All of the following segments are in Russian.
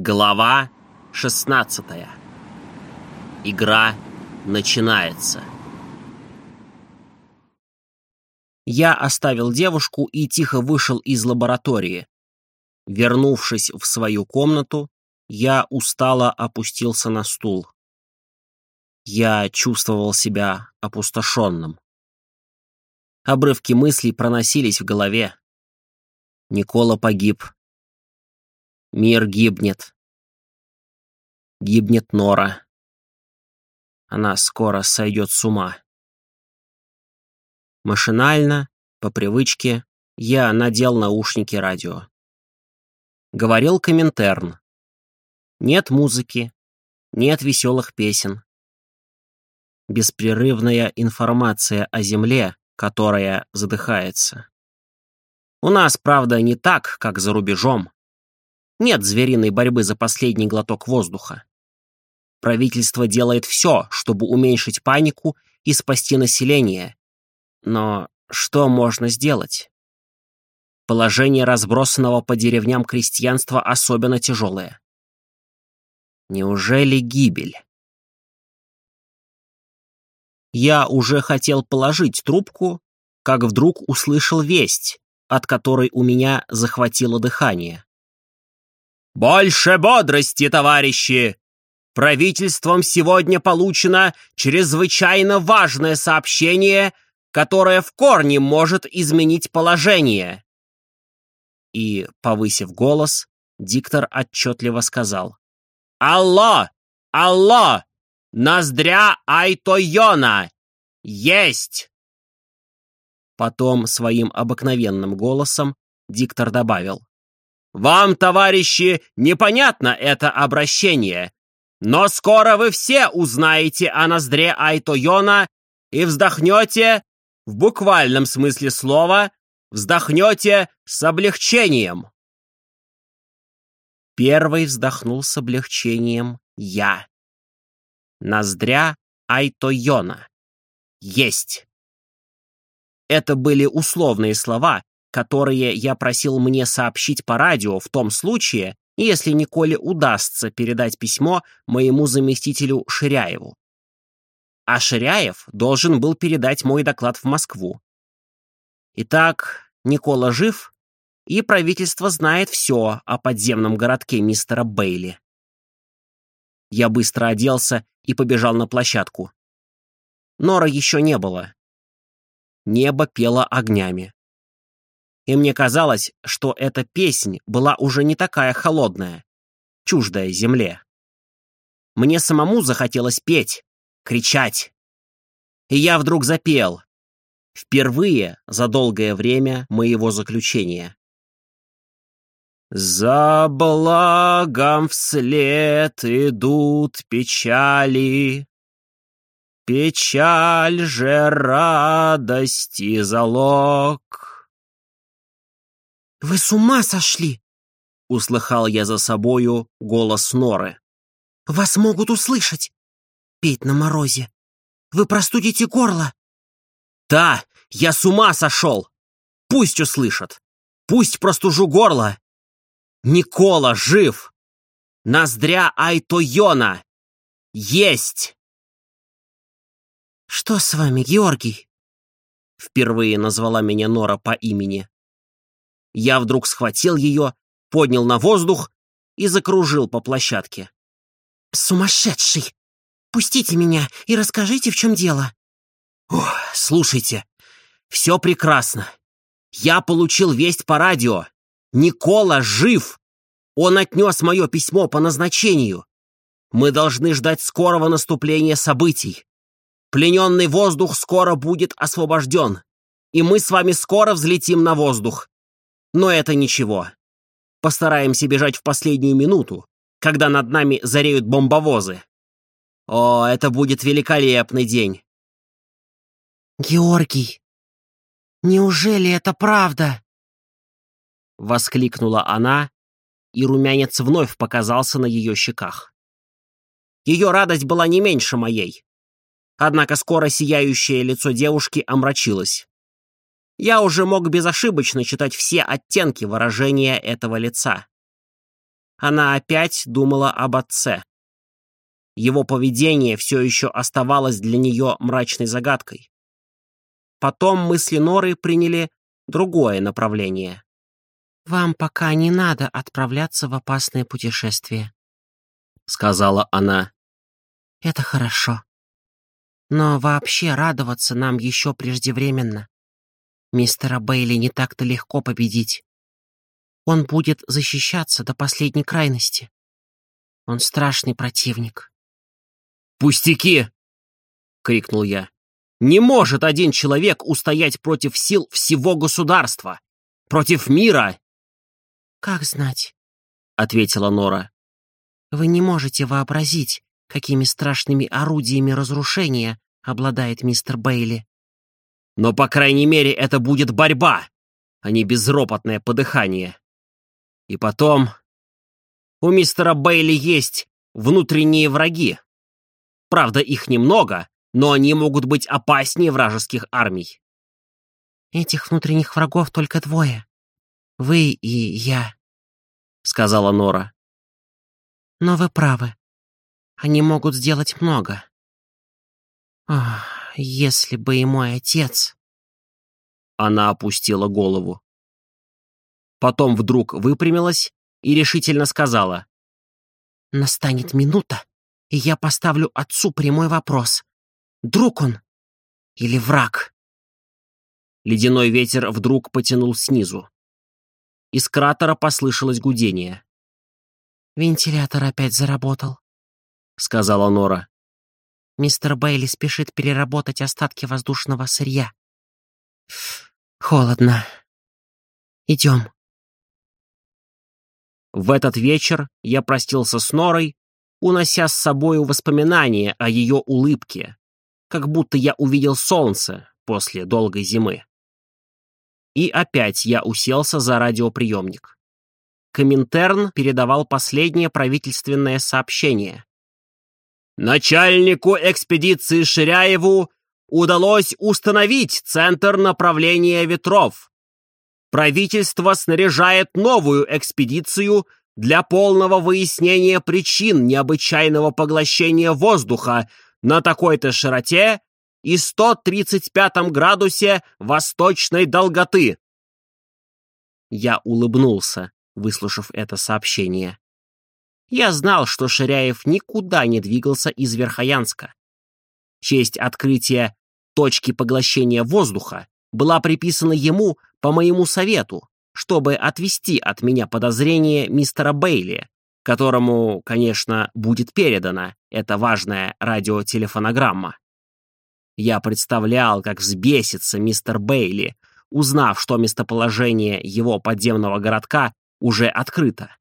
Глава 16. Игра начинается. Я оставил девушку и тихо вышел из лаборатории. Вернувшись в свою комнату, я устало опустился на стул. Я чувствовал себя опустошенным. Обрывки мыслей проносились в голове. Никола погиб. Мир гибнет. Гибнет Нора. Она скоро сойдет с ума. Машинально, по привычке, я надел наушники радио. Говорил Коминтерн. Нет музыки, нет веселых песен. Беспрерывная информация о Земле, которая задыхается. У нас, правда, не так, как за рубежом. Нет звериной борьбы за последний глоток воздуха. Правительство делает все, чтобы уменьшить панику и спасти население. Но что можно сделать? Положение разбросанного по деревням крестьянства особенно тяжелое. Неужели гибель? Я уже хотел положить трубку, как вдруг услышал весть, от которой у меня захватило дыхание. «Больше бодрости, товарищи! Правительством сегодня получено чрезвычайно важное сообщение, которое в корне может изменить положение». И, повысив голос, диктор отчетливо сказал. «Алло! Алло! Ноздря Айтойона! Есть!» Потом своим обыкновенным голосом диктор добавил. Вам, товарищи, непонятно это обращение, но скоро вы все узнаете о ноздре Айтойона и вздохнете, в буквальном смысле слова, вздохнете с облегчением. Первый вздохнул с облегчением я. Ноздря Айтойона. Есть. Это были условные слова, которые я просил мне сообщить по радио в том случае, если Николе удастся передать письмо моему заместителю Ширяеву. А Ширяев должен был передать мой доклад в Москву. Итак, Никола жив, и правительство знает все о подземном городке мистера Бейли. Я быстро оделся и побежал на площадку. Нора еще не было. Небо пело огнями и мне казалось, что эта песнь была уже не такая холодная, чуждая земле. Мне самому захотелось петь, кричать. И я вдруг запел. Впервые за долгое время моего заключения. За благом вслед идут печали, Печаль же радости залог. «Вы с ума сошли!» — услыхал я за собою голос Норы. «Вас могут услышать! Петь на морозе! Вы простудите горло!» «Да, я с ума сошел! Пусть услышат! Пусть простужу горло! Никола жив! Ноздря Айтойона! Есть!» «Что с вами, Георгий?» Впервые назвала меня Нора по имени. Я вдруг схватил ее, поднял на воздух и закружил по площадке. «Сумасшедший! Пустите меня и расскажите, в чем дело!» Ох, «Слушайте, все прекрасно. Я получил весть по радио. Никола жив! Он отнес мое письмо по назначению. Мы должны ждать скорого наступления событий. Плененный воздух скоро будет освобожден, и мы с вами скоро взлетим на воздух. Но это ничего. Постараемся бежать в последнюю минуту, когда над нами зареют бомбовозы. О, это будет великолепный день. Георгий, неужели это правда? Воскликнула она, и румянец вновь показался на ее щеках. Ее радость была не меньше моей. Однако скоро сияющее лицо девушки омрачилось я уже мог безошибочно читать все оттенки выражения этого лица. она опять думала об отце. Его поведение все еще оставалось для нее мрачной загадкой. Потом мысли Норы приняли другое направление. «Вам пока не надо отправляться в опасное путешествие», — сказала она. «Это хорошо. Но вообще радоваться нам еще преждевременно. Мистера Бейли не так-то легко победить. Он будет защищаться до последней крайности. Он страшный противник». «Пустяки!» — крикнул я. «Не может один человек устоять против сил всего государства, против мира!» «Как знать?» — ответила Нора. «Вы не можете вообразить, какими страшными орудиями разрушения обладает мистер Бейли. Но, по крайней мере, это будет борьба, а не безропотное подыхание. И потом... У мистера Бейли есть внутренние враги. Правда, их немного, но они могут быть опаснее вражеских армий. Этих внутренних врагов только двое. Вы и я, — сказала Нора. Но вы правы. Они могут сделать много. Ох, если бы и мой отец... Она опустила голову. Потом вдруг выпрямилась и решительно сказала. «Настанет минута, и я поставлю отцу прямой вопрос. Друг он или враг?» Ледяной ветер вдруг потянул снизу. Из кратера послышалось гудение. «Вентилятор опять заработал», — сказала Нора. «Мистер Бейли спешит переработать остатки воздушного сырья. Холодно. Идем». В этот вечер я простился с Норой, унося с собою воспоминания о ее улыбке, как будто я увидел солнце после долгой зимы. И опять я уселся за радиоприемник. Коминтерн передавал последнее правительственное сообщение. Начальнику экспедиции Ширяеву удалось установить центр направления ветров. Правительство снаряжает новую экспедицию для полного выяснения причин необычайного поглощения воздуха на такой-то широте и 135 градусе восточной долготы. Я улыбнулся, выслушав это сообщение. Я знал, что Ширяев никуда не двигался из Верхоянска. Честь открытия точки поглощения воздуха была приписана ему по моему совету, чтобы отвести от меня подозрение мистера Бейли, которому, конечно, будет передана эта важная радиотелефонограмма. Я представлял, как взбесится мистер Бейли, узнав, что местоположение его подземного городка уже открыто.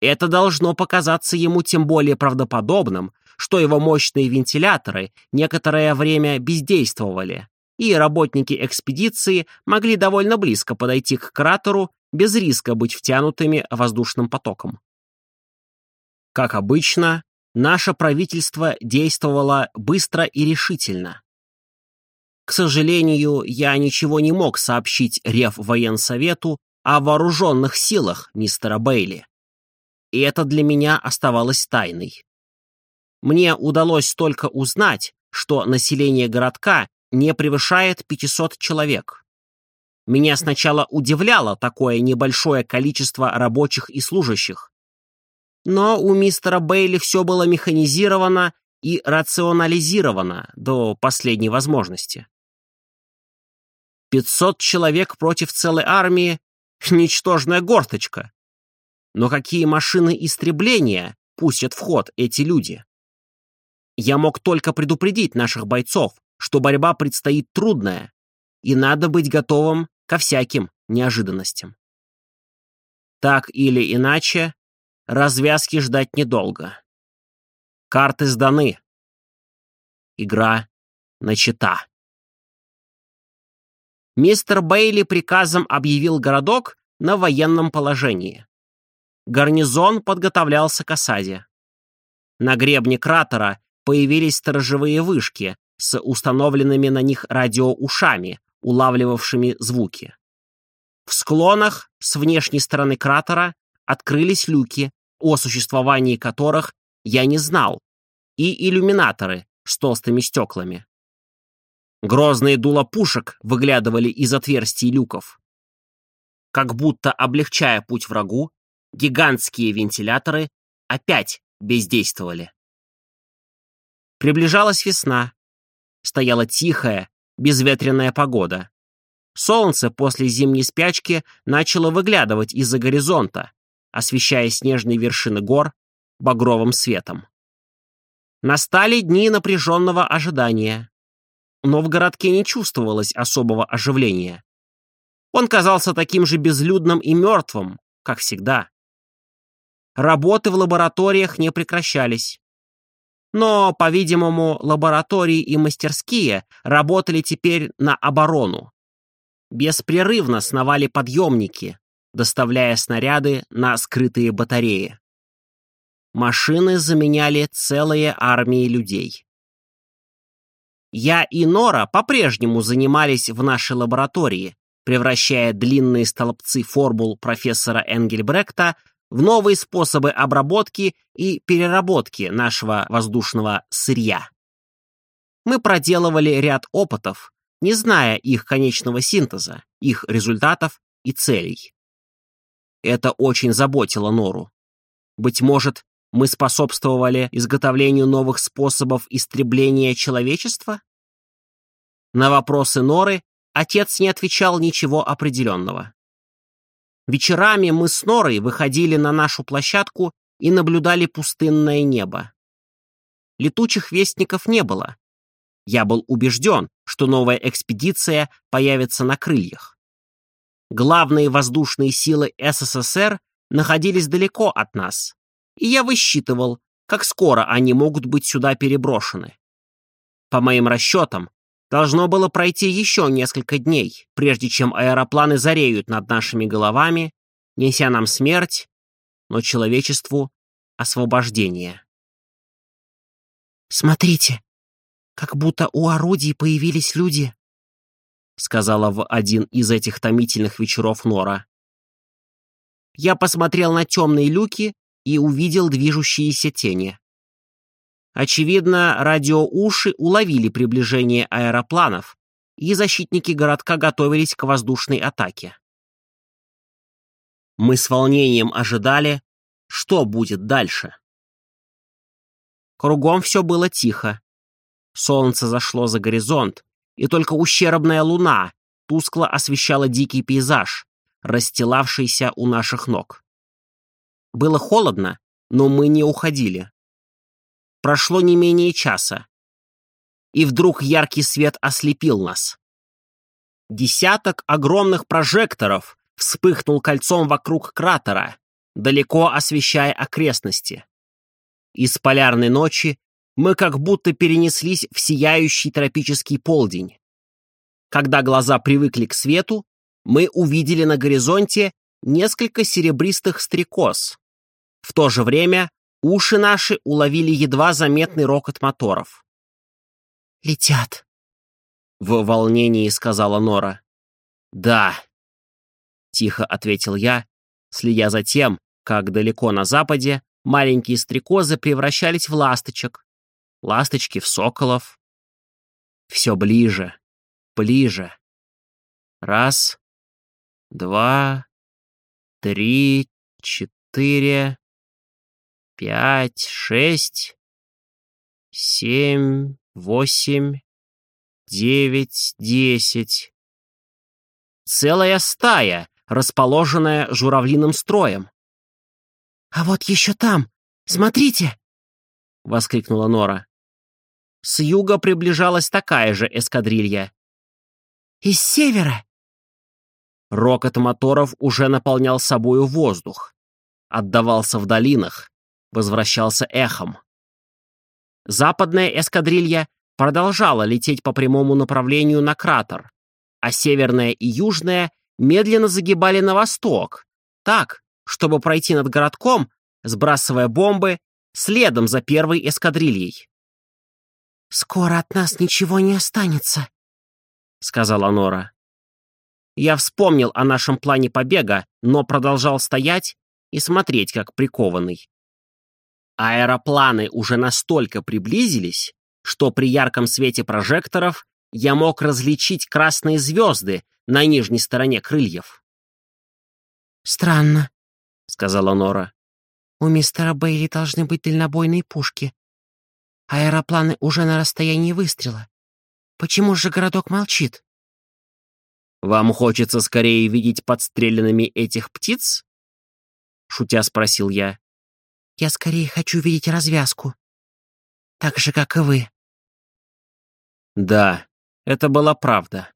Это должно показаться ему тем более правдоподобным, что его мощные вентиляторы некоторое время бездействовали, и работники экспедиции могли довольно близко подойти к кратеру без риска быть втянутыми воздушным потоком. Как обычно, наше правительство действовало быстро и решительно. К сожалению, я ничего не мог сообщить Реввоенсовету о вооруженных силах мистера Бейли. И это для меня оставалось тайной. Мне удалось только узнать, что население городка не превышает 500 человек. Меня сначала удивляло такое небольшое количество рабочих и служащих, но у мистера Бейли все было механизировано и рационализировано до последней возможности. Пятьсот человек против целой армии — ничтожная горточка. Но какие машины истребления пустят в ход эти люди? Я мог только предупредить наших бойцов, что борьба предстоит трудная, и надо быть готовым ко всяким неожиданностям. Так или иначе, Развязки ждать недолго. Карты сданы. Игра начата. Мистер Бейли приказом объявил городок на военном положении. Гарнизон подготовлялся к осаде. На гребне кратера появились сторожевые вышки с установленными на них радиоушами, улавливавшими звуки. В склонах с внешней стороны кратера открылись люки, о существовании которых я не знал, и иллюминаторы с толстыми стеклами. Грозные дула пушек выглядывали из отверстий люков. Как будто облегчая путь врагу, гигантские вентиляторы опять бездействовали. Приближалась весна. Стояла тихая, безветренная погода. Солнце после зимней спячки начало выглядывать из-за горизонта, освещая снежные вершины гор багровым светом. Настали дни напряженного ожидания но в городке не чувствовалось особого оживления. Он казался таким же безлюдным и мертвым, как всегда. Работы в лабораториях не прекращались. Но, по-видимому, лаборатории и мастерские работали теперь на оборону. Беспрерывно сновали подъемники, доставляя снаряды на скрытые батареи. Машины заменяли целые армии людей. Я и Нора по-прежнему занимались в нашей лаборатории, превращая длинные столбцы формул профессора Энгельбректа в новые способы обработки и переработки нашего воздушного сырья. Мы проделывали ряд опытов, не зная их конечного синтеза, их результатов и целей. Это очень заботило Нору. Быть может, мы способствовали изготовлению новых способов истребления человечества? На вопросы Норы отец не отвечал ничего определенного. Вечерами мы с Норой выходили на нашу площадку и наблюдали пустынное небо. Летучих вестников не было. Я был убежден, что новая экспедиция появится на крыльях. Главные воздушные силы СССР находились далеко от нас, и я высчитывал, как скоро они могут быть сюда переброшены. По моим расчетам, должно было пройти еще несколько дней, прежде чем аэропланы зареют над нашими головами, неся нам смерть, но человечеству — освобождение. «Смотрите, как будто у орудий появились люди», — сказала в один из этих томительных вечеров Нора. Я посмотрел на темные люки и увидел движущиеся тени. Очевидно, радиоуши уловили приближение аэропланов, и защитники городка готовились к воздушной атаке. Мы с волнением ожидали, что будет дальше. Кругом все было тихо. Солнце зашло за горизонт, и только ущербная луна тускло освещала дикий пейзаж, расстилавшийся у наших ног. Было холодно, но мы не уходили. Прошло не менее часа. И вдруг яркий свет ослепил нас. Десяток огромных прожекторов вспыхнул кольцом вокруг кратера, далеко освещая окрестности. Из полярной ночи мы как будто перенеслись в сияющий тропический полдень. Когда глаза привыкли к свету, мы увидели на горизонте несколько серебристых стрекоз. В то же время уши наши уловили едва заметный рокот моторов. «Летят», — в волнении сказала Нора. «Да», — тихо ответил я, следя за тем, как далеко на западе маленькие стрекозы превращались в ласточек, ласточки в соколов. Все ближе, ближе. Раз, два, три, четыре, пять, шесть, семь, восемь, девять, десять. Целая стая, расположенная журавлиным строем. «А вот еще там! Смотрите!» — воскликнула Нора. С юга приближалась такая же эскадрилья. «Из севера!» Рокот моторов уже наполнял собою воздух, отдавался в долинах, возвращался эхом. Западная эскадрилья продолжала лететь по прямому направлению на кратер, а северная и южная медленно загибали на восток, так, чтобы пройти над городком, сбрасывая бомбы, следом за первой эскадрильей. «Скоро от нас ничего не останется», — сказала Нора. Я вспомнил о нашем плане побега, но продолжал стоять, и смотреть, как прикованный. Аэропланы уже настолько приблизились, что при ярком свете прожекторов я мог различить красные звезды на нижней стороне крыльев. «Странно», — сказала Нора. «У мистера Бейли должны быть дальнобойные пушки. Аэропланы уже на расстоянии выстрела. Почему же городок молчит?» «Вам хочется скорее видеть подстреленными этих птиц?» Шутя спросил я. «Я скорее хочу видеть развязку. Так же, как и вы». Да, это была правда.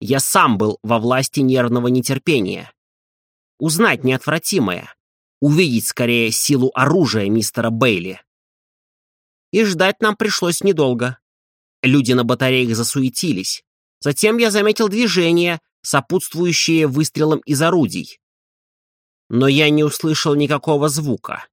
Я сам был во власти нервного нетерпения. Узнать неотвратимое. Увидеть скорее силу оружия мистера Бейли. И ждать нам пришлось недолго. Люди на батареях засуетились. Затем я заметил движение, сопутствующее выстрелам из орудий. Но я не услышал никакого звука.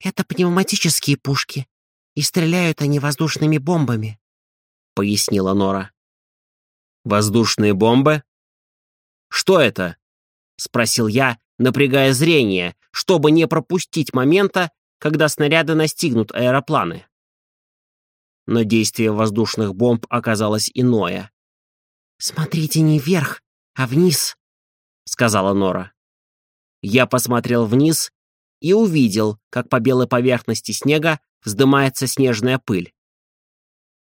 «Это пневматические пушки, и стреляют они воздушными бомбами», — пояснила Нора. «Воздушные бомбы? Что это?» — спросил я, напрягая зрение, чтобы не пропустить момента, когда снаряды настигнут аэропланы. Но действие воздушных бомб оказалось иное. «Смотрите не вверх, а вниз», — сказала Нора. Я посмотрел вниз и увидел, как по белой поверхности снега вздымается снежная пыль.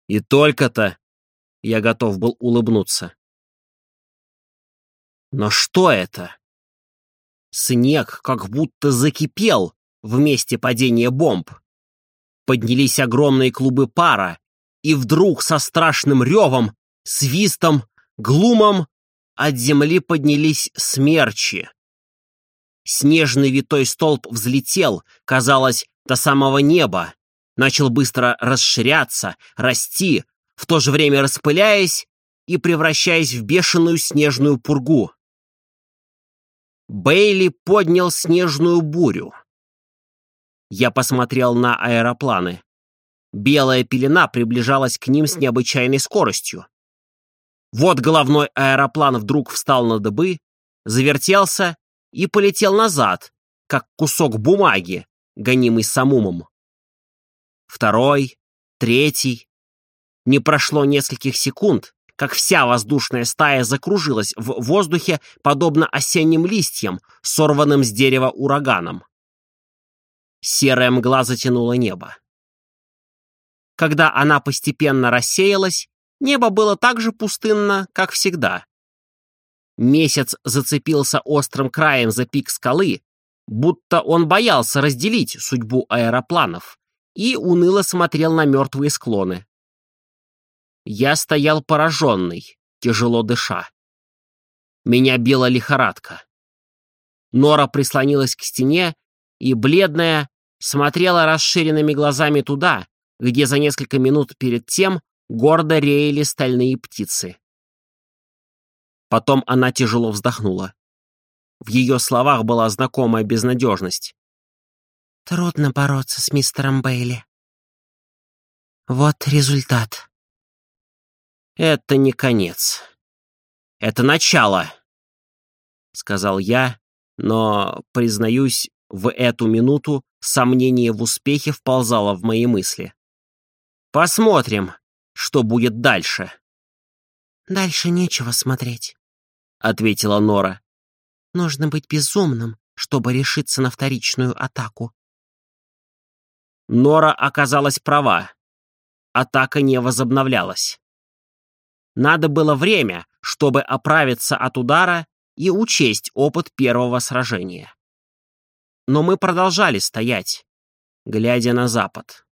И только-то я готов был улыбнуться. Но что это? Снег как будто закипел в месте падения бомб. Поднялись огромные клубы пара, и вдруг со страшным ревом, свистом, глумом от земли поднялись смерчи. Снежный витой столб взлетел, казалось, до самого неба, начал быстро расширяться, расти, в то же время распыляясь и превращаясь в бешеную снежную пургу. Бейли поднял снежную бурю. Я посмотрел на аэропланы. Белая пелена приближалась к ним с необычайной скоростью. Вот головной аэроплан вдруг встал на дыбы, завертелся и полетел назад, как кусок бумаги, гонимый самумом второй, третий. Не прошло нескольких секунд, как вся воздушная стая закружилась в воздухе, подобно осенним листьям, сорванным с дерева ураганом. Серая мгла затянула небо. Когда она постепенно рассеялась, небо было так же пустынно, как всегда. Месяц зацепился острым краем за пик скалы, будто он боялся разделить судьбу аэропланов и уныло смотрел на мертвые склоны. Я стоял пораженный, тяжело дыша. Меня била лихорадка. Нора прислонилась к стене и, бледная, смотрела расширенными глазами туда, где за несколько минут перед тем гордо реяли стальные птицы. Потом она тяжело вздохнула. В ее словах была знакомая безнадежность. Трудно бороться с мистером Бейли. Вот результат. Это не конец. Это начало, сказал я, но, признаюсь, в эту минуту сомнение в успехе вползало в мои мысли. Посмотрим, что будет дальше. Дальше нечего смотреть, ответила Нора. Нужно быть безумным, чтобы решиться на вторичную атаку. Нора оказалась права. Атака не возобновлялась. Надо было время, чтобы оправиться от удара и учесть опыт первого сражения. Но мы продолжали стоять, глядя на запад.